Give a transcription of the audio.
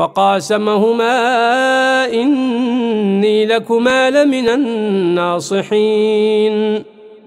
وقاسمهما إني لكما لمن الناصحين